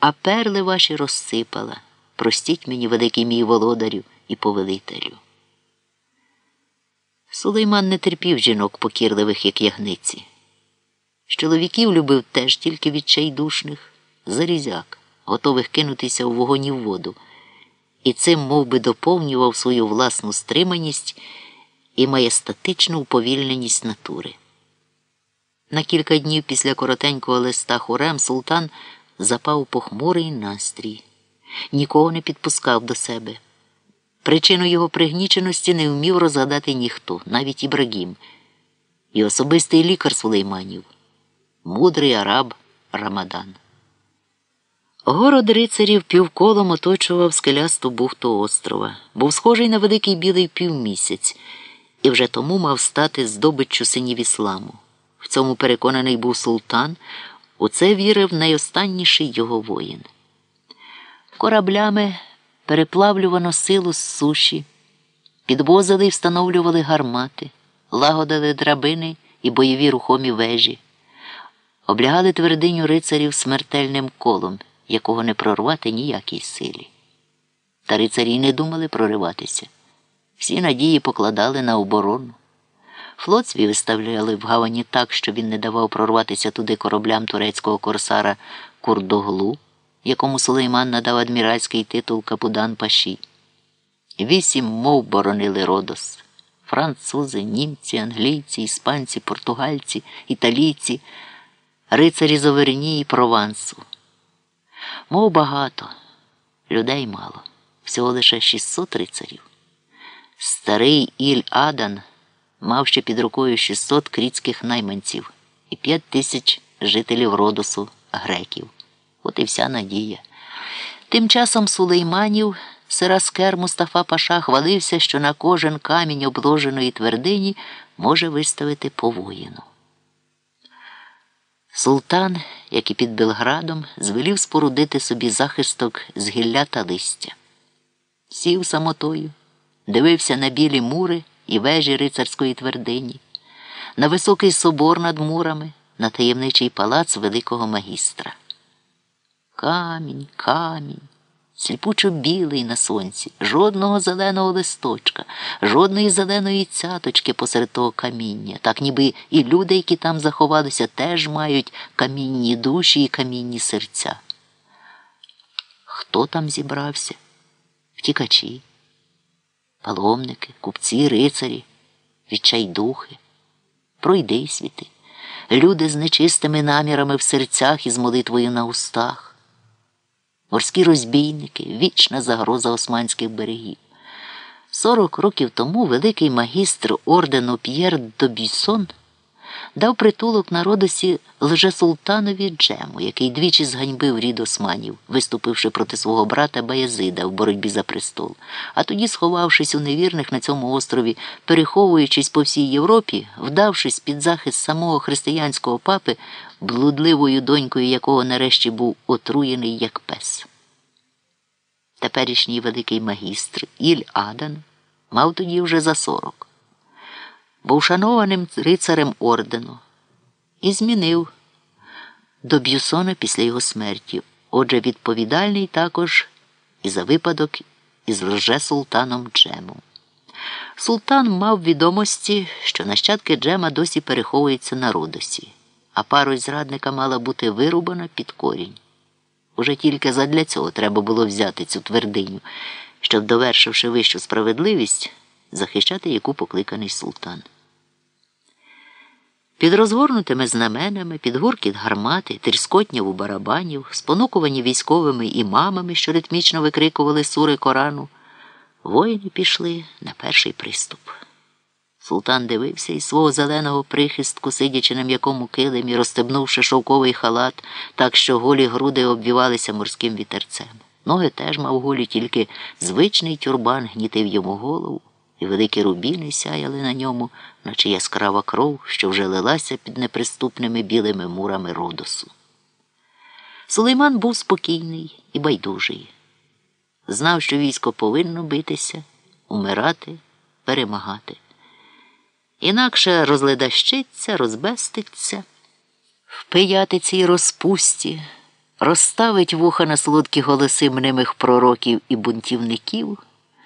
а перли ваші розсипала. Простіть мені, великий мій володарю і повелителю. Сулейман не терпів жінок покірливих, як ягниці. З Чоловіків любив теж тільки відчайдушних, зарізяк, готових кинутися у вогонь і в воду, і цим мов би, доповнював свою власну стриманість і маєстатичну уповільненість натури. На кілька днів після коротенького листа хорем султан запав похмурий настрій, нікого не підпускав до себе. Причину його пригніченості не вмів розгадати ніхто, навіть Ібрагім, і особистий лікар Сулейманів, мудрий араб Рамадан. Город рицарів півколом оточував скелясту бухту острова, був схожий на великий білий півмісяць, і вже тому мав стати здобиччю синів ісламу. В цьому переконаний був султан, у це вірив найостанніший його воїн. Кораблями переплавлювано силу з суші, підвозили і встановлювали гармати, лагодили драбини і бойові рухомі вежі, облягали твердиню рицарів смертельним колом, якого не прорвати ніякій силі. Та рицарі не думали прориватися. Всі надії покладали на оборону. Флот свій виставляли в гавані так, що він не давав прорватися туди кораблям турецького корсара Курдоглу, якому Сулейман надав адміральський титул Капудан Паші. Вісім мов боронили Родос. Французи, німці, англійці, іспанці, португальці, італійці, рицарі з і Провансу. Мов багато, людей мало, всього лише 600 рицарів. Старий Іль Адан мав ще під рукою 600 крітських найманців і 5 тисяч жителів Родосу, греків. От і вся надія. Тим часом Сулейманів Сираскер Мустафа Паша хвалився, що на кожен камінь обложеної твердині може виставити по воїну. Султан, як і під Белградом, звелів спорудити собі захисток з гілля та листя. Сів самотою, дивився на білі мури і вежі рицарської твердині, на високий собор над мурами, на таємничий палац великого магістра. Камінь, камінь, сліпучо білий на сонці, жодного зеленого листочка, жодної зеленої цяточки посеред того каміння, так ніби і люди, які там заховалися, теж мають камінні душі і камінні серця. Хто там зібрався? Втікачі, паломники, купці, рицарі, відчайдухи, пройди світи, люди з нечистими намірами в серцях і з молитвою на устах. Морські розбійники, вічна загроза османських берегів. Сорок років тому великий магістр ордену П'єр Добісон дав притулок на Родосі лжесултанові Джему, який двічі зганьбив рід османів, виступивши проти свого брата Баязида в боротьбі за престол, а тоді, сховавшись у невірних на цьому острові, переховуючись по всій Європі, вдавшись під захист самого християнського папи, блудливою донькою якого нарешті був отруєний як пес. Теперішній великий магістр Іль Адан мав тоді вже за сорок був шанованим рицарем ордену і змінив до Б'юсона після його смерті. Отже, відповідальний також і за випадок із лже-султаном Джемом. Султан мав відомості, що нащадки Джема досі переховуються на Родосі, а пару зрадника мала бути вирубана під корінь. Уже тільки задля цього треба було взяти цю твердиню, щоб, довершивши вищу справедливість, захищати яку покликаний султан. Під розгорнутими знаменами, під гуркіт гармати, тріскотнів у барабанів, спонукувані військовими імамами, що ритмічно викрикували сури Корану, воїни пішли на перший приступ. Султан дивився із свого зеленого прихистку, сидячи на м'якому килимі, розстебнувши шовковий халат, так що голі груди обвівалися морським вітерцем. Ноги теж мав голі, тільки звичний тюрбан гнітив йому голову і великі рубіни сяяли на ньому, наче яскрава кров, що вже лилася під неприступними білими мурами Родосу. Сулейман був спокійний і байдужий. Знав, що військо повинно битися, умирати, перемагати. Інакше розледащиться, розбеститься, в пиятиці й розпусті, розставить вуха на солодкі голоси мнимих пророків і бунтівників,